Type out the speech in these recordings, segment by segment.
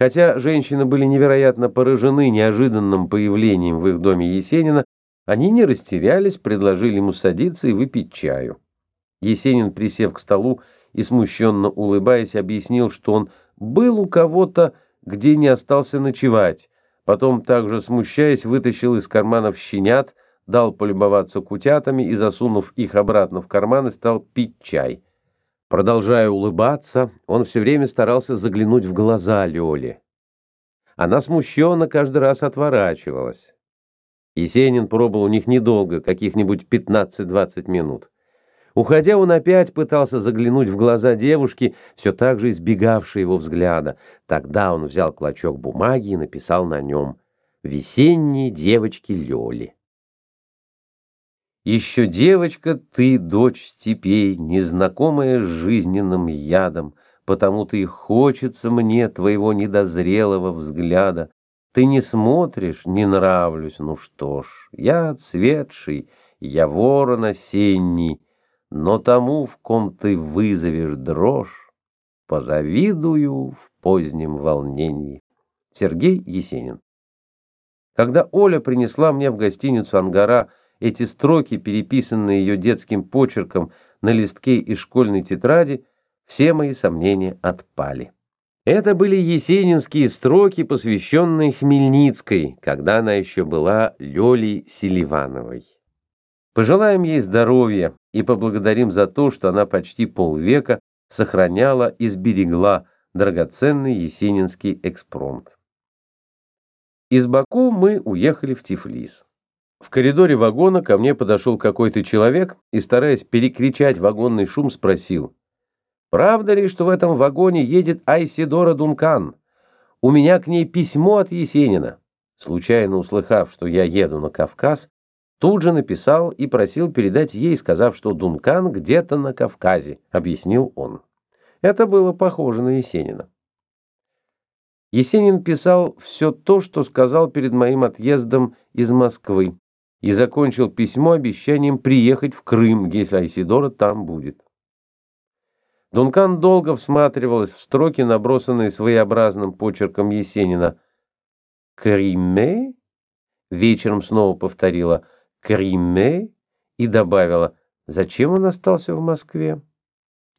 Хотя женщины были невероятно поражены неожиданным появлением в их доме Есенина, они не растерялись, предложили ему садиться и выпить чаю. Есенин, присев к столу и смущенно улыбаясь, объяснил, что он был у кого-то, где не остался ночевать. Потом, также смущаясь, вытащил из карманов щенят, дал полюбоваться кутятами и, засунув их обратно в карманы, стал пить чай. Продолжая улыбаться, он все время старался заглянуть в глаза Лёле. Она смущенно каждый раз отворачивалась. Есенин пробыл у них недолго, каких-нибудь 15-20 минут. Уходя, он опять пытался заглянуть в глаза девушки, все так же избегавшей его взгляда. Тогда он взял клочок бумаги и написал на нем «Весенние девочки Лёли». Еще девочка ты, дочь степей, незнакомая с жизненным ядом, потому-то и хочется мне твоего недозрелого взгляда. Ты не смотришь, не нравлюсь, ну что ж, я цветший, я ворон осенний, но тому, в ком ты вызовешь дрожь, позавидую в позднем волнении. Сергей Есенин Когда Оля принесла мне в гостиницу «Ангара» Эти строки, переписанные ее детским почерком на листке из школьной тетради, все мои сомнения отпали. Это были есенинские строки, посвященные Хмельницкой, когда она еще была Лёлей Селивановой. Пожелаем ей здоровья и поблагодарим за то, что она почти полвека сохраняла и сберегла драгоценный есенинский экспромт. Из Баку мы уехали в Тифлис. В коридоре вагона ко мне подошел какой-то человек и, стараясь перекричать вагонный шум, спросил, «Правда ли, что в этом вагоне едет Айсидора Дункан? У меня к ней письмо от Есенина». Случайно услыхав, что я еду на Кавказ, тут же написал и просил передать ей, сказав, что Дункан где-то на Кавказе, объяснил он. Это было похоже на Есенина. Есенин писал все то, что сказал перед моим отъездом из Москвы и закончил письмо обещанием приехать в Крым, если Айсидора там будет. Дункан долго всматривалась в строки, набросанные своеобразным почерком Есенина. «Криме?» Вечером снова повторила «Криме?» и добавила «Зачем он остался в Москве?»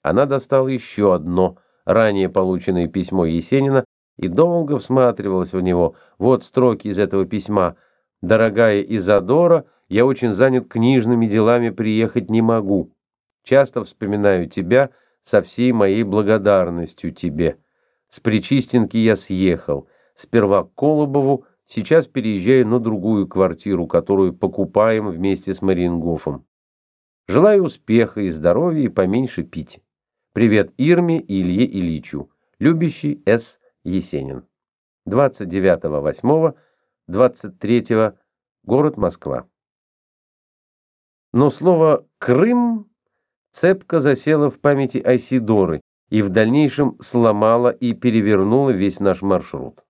Она достала еще одно, ранее полученное письмо Есенина, и долго всматривалась в него. Вот строки из этого письма – Дорогая Изадора, я очень занят книжными делами, приехать не могу. Часто вспоминаю тебя со всей моей благодарностью тебе. С Причистенки я съехал. Сперва к Колобову, сейчас переезжаю на другую квартиру, которую покупаем вместе с Мариенгофом. Желаю успеха и здоровья и поменьше пить. Привет Ирме и Илье Ильичу. Любящий С. Есенин. 29.08. 23 город Москва. Но слово «Крым» цепко засело в памяти Айсидоры и в дальнейшем сломало и перевернуло весь наш маршрут.